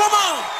Come on.